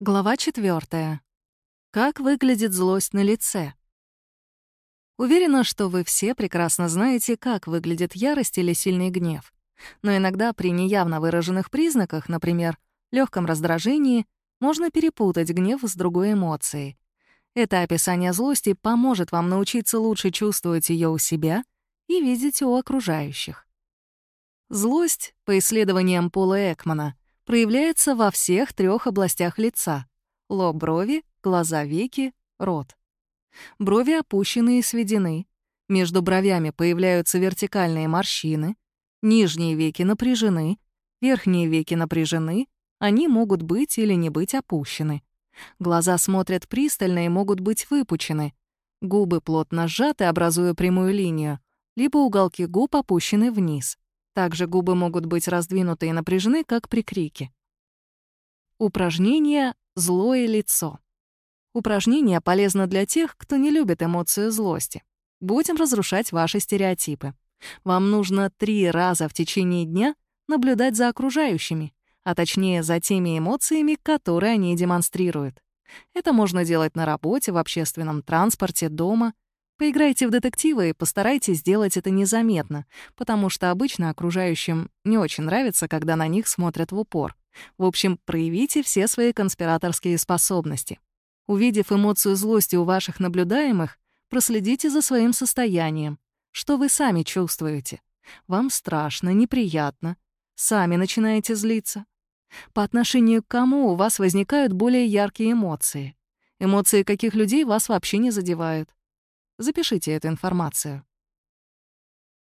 Глава 4. Как выглядит злость на лице? Уверена, что вы все прекрасно знаете, как выглядит ярость или сильный гнев. Но иногда при неявно выраженных признаках, например, легком раздражении, можно перепутать гнев с другой эмоцией. Это описание злости поможет вам научиться лучше чувствовать ее у себя и видеть у окружающих. Злость, по исследованиям Пола Экмана, проявляется во всех трех областях лица — лоб брови, глаза веки, рот. Брови опущены и сведены, между бровями появляются вертикальные морщины, нижние веки напряжены, верхние веки напряжены, они могут быть или не быть опущены. Глаза смотрят пристально и могут быть выпучены. Губы плотно сжаты, образуя прямую линию, либо уголки губ опущены вниз. Также губы могут быть раздвинуты и напряжены, как при крике. Упражнение «Злое лицо». Упражнение полезно для тех, кто не любит эмоцию злости. Будем разрушать ваши стереотипы. Вам нужно три раза в течение дня наблюдать за окружающими, а точнее за теми эмоциями, которые они демонстрируют. Это можно делать на работе, в общественном транспорте, дома — Поиграйте в детективы и постарайтесь сделать это незаметно, потому что обычно окружающим не очень нравится, когда на них смотрят в упор. В общем, проявите все свои конспираторские способности. Увидев эмоцию злости у ваших наблюдаемых, проследите за своим состоянием. Что вы сами чувствуете? Вам страшно, неприятно. Сами начинаете злиться. По отношению к кому у вас возникают более яркие эмоции? Эмоции каких людей вас вообще не задевают? Запишите эту информацию.